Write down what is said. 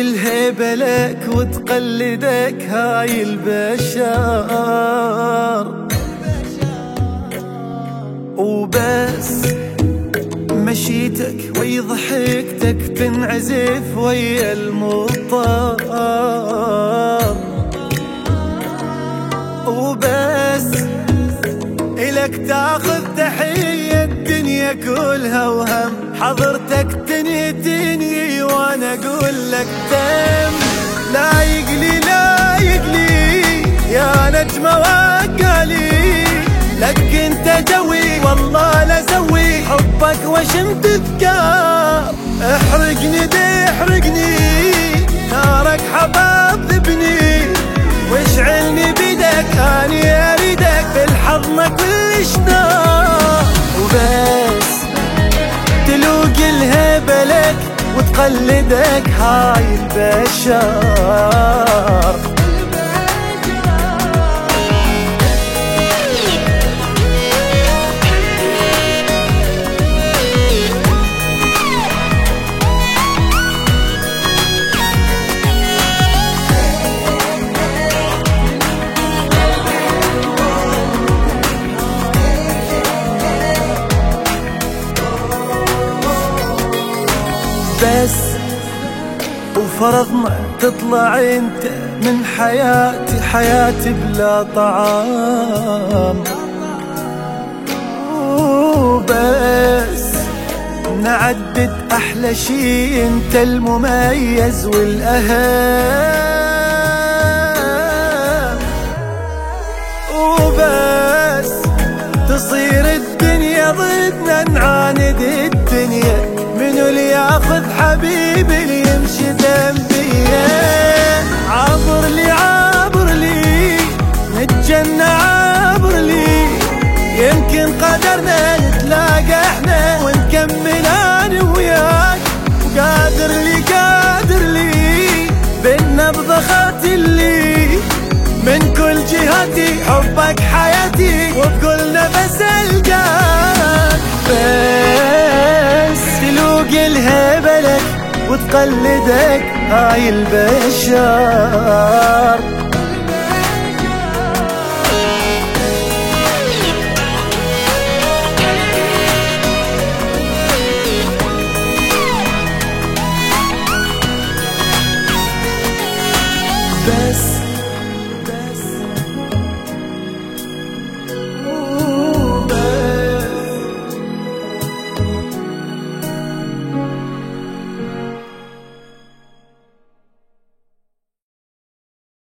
الهيبة لك وتقلدك هاي البشر وبس مشيتك وي ضحكتك تنعزف ويا المطر وبس إلك تاخذ تحية الدنيا كلها وهم حضرتك تنهي وانا اقول لك تم لا يقلي لا يقلي يا نجمة وقالي لك انت جوي والله لا سوي حبك وشم تذكار احرقني دي احرقني نارك حباب ذبني واشعلني بيدك اني اريدك بالحضن كلش نار وتقلدك هاي البشر بس وفرضنا تطلع انت من حياتي حياتي بلا طعام. وبس نعدد احلى شي انت المميز والاهم حبيبي اللي يمشي ذنبي عابر لي عابر لي، نتجنى عابر لي. يمكن قدرنا نتلاقى احنا ونكمل انا وياك. وقادر لي، قادر لي بالنبضة خاتلي من كل جهاتي حبك حياتي وبكل نفس القاك وتقلدك هاي البشر. بس